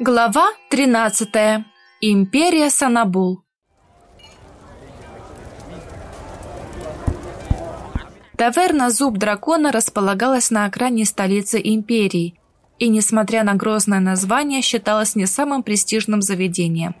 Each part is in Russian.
Глава 13. Империя Санабул. Таверна «Зуб дракона» располагалась на окраине столицы империи и, несмотря на грозное название, считалась не самым престижным заведением.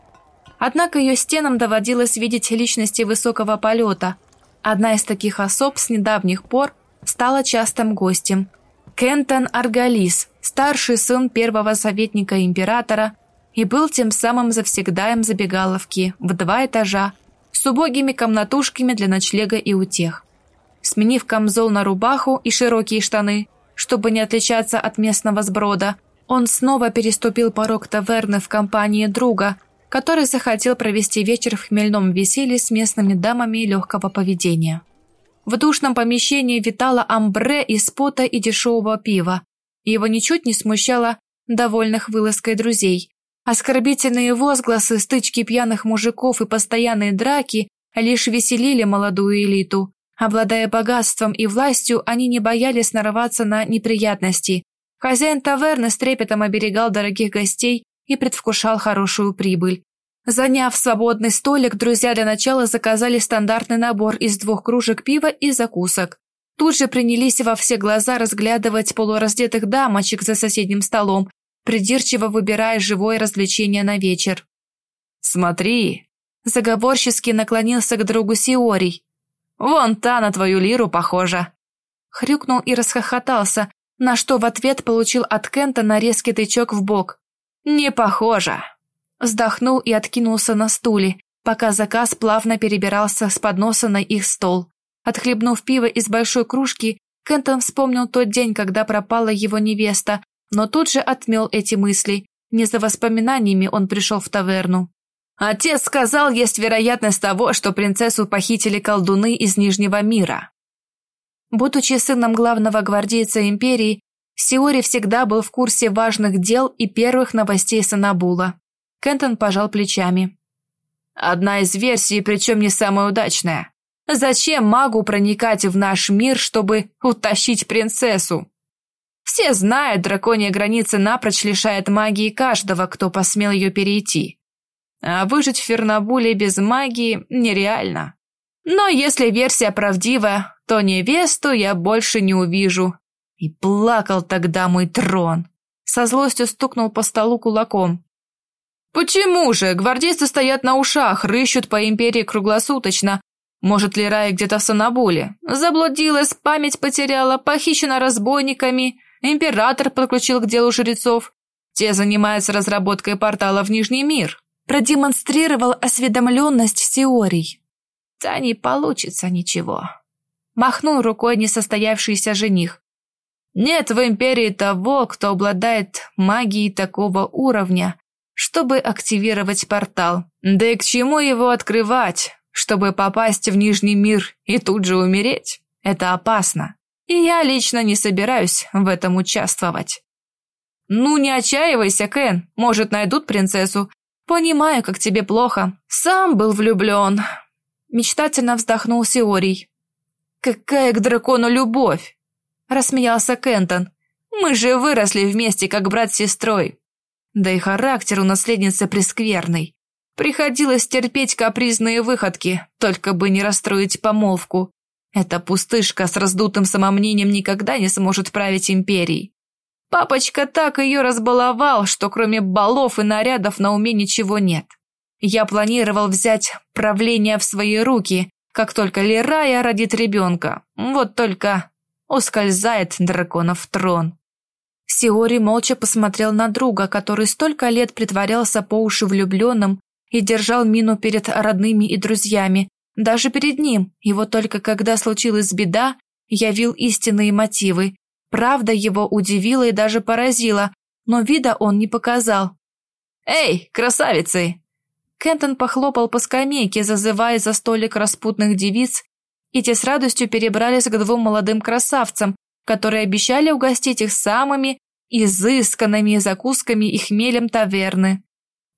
Однако ее стенам доводилось видеть личности высокого полета. Одна из таких особ с недавних пор стала частым гостем. Кентон Аргалис, старший сын первого советника императора, и был тем самым завсегдаем забегаловки в два этажа с убогими комнатушками для ночлега и утех. Сменив камзол на рубаху и широкие штаны, чтобы не отличаться от местного сброда, он снова переступил порог таверны в компании друга, который захотел провести вечер в хмельном веселье с местными дамами легкого поведения. В душном помещении витало амбре из пота и дешевого пива. Его ничуть не смущало довольных вылазкой друзей. Оскорбительные возгласы, стычки пьяных мужиков и постоянные драки лишь веселили молодую элиту. Обладая богатством и властью, они не боялись нарываться на неприятности. Хозяин таверны с трепетом оберегал дорогих гостей и предвкушал хорошую прибыль. Заняв свободный столик, друзья для начала заказали стандартный набор из двух кружек пива и закусок. Тут же принялись во все глаза разглядывать полураздетых дамочек за соседним столом, придирчиво выбирая живое развлечение на вечер. «Смотри!» Заговорчески наклонился к другу Сиорий. Вон та на твою лиру похожа!» Хрюкнул и расхохотался, на что в ответ получил от Кента на резкий тычок в бок. «Не похоже!» Вздохнул и откинулся на стуле, пока заказ плавно перебирался с подноса на их стол. Отхлебнув пиво из большой кружки, Кентон вспомнил тот день, когда пропала его невеста, но тут же отмел эти мысли. Не за воспоминаниями он пришел в таверну. Отец сказал, есть вероятность того, что принцессу похитили колдуны из Нижнего мира. Будучи сыном главного гвардейца империи, Сиори всегда был в курсе важных дел и первых новостей Санабула. Кентон пожал плечами. Одна из версий, причем не самая удачная. Зачем магу проникать в наш мир, чтобы утащить принцессу? Все знают, драконья граница напрочь лишает магии каждого, кто посмел ее перейти. А выжить в Фернабуле без магии нереально. Но если версия правдива, то невесту я больше не увижу. И плакал тогда мой трон. Со злостью стукнул по столу кулаком. Почему же? Гвардейцы стоят на ушах, рыщут по империи круглосуточно. Может ли Рая где-то в Санабуле? Заблудилась, память потеряла, похищена разбойниками. Император подключил к делу жрецов. Те занимаются разработкой портала в Нижний мир продемонстрировал осведомленность Сиорий. «Да не получится ничего», — махнул рукой несостоявшийся жених. «Нет в империи того, кто обладает магией такого уровня, чтобы активировать портал. Да и к чему его открывать, чтобы попасть в Нижний мир и тут же умереть? Это опасно. И я лично не собираюсь в этом участвовать». «Ну, не отчаивайся, Кен, может, найдут принцессу, «Понимаю, как тебе плохо. Сам был влюблен». Мечтательно вздохнул Сиорий. «Какая к дракону любовь!» Рассмеялся Кентон. «Мы же выросли вместе, как брат с сестрой. Да и характер у наследницы прескверный. Приходилось терпеть капризные выходки, только бы не расстроить помолвку. Эта пустышка с раздутым самомнением никогда не сможет править империей. Папочка так ее разбаловал, что кроме балов и нарядов на уме ничего нет. Я планировал взять правление в свои руки, как только Лерая родит ребенка. Вот только ускользает драконов трон. Сиори молча посмотрел на друга, который столько лет притворялся по уши влюбленным и держал мину перед родными и друзьями, даже перед ним, и вот только когда случилась беда, явил истинные мотивы, Правда его удивила и даже поразила, но вида он не показал. «Эй, красавицы!» Кентон похлопал по скамейке, зазывая за столик распутных девиц, и те с радостью перебрались к двум молодым красавцам, которые обещали угостить их самыми изысканными закусками и хмелем таверны.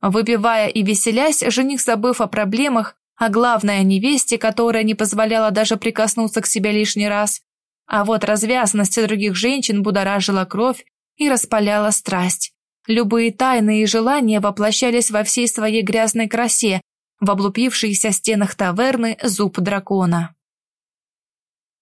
Выпивая и веселясь, жених, забыв о проблемах, а главное о невесте, которая не позволяла даже прикоснуться к себе лишний раз, а вот развязность других женщин будоражила кровь и распаляла страсть. Любые тайны и желания воплощались во всей своей грязной красе в облупившихся стенах таверны зуб дракона.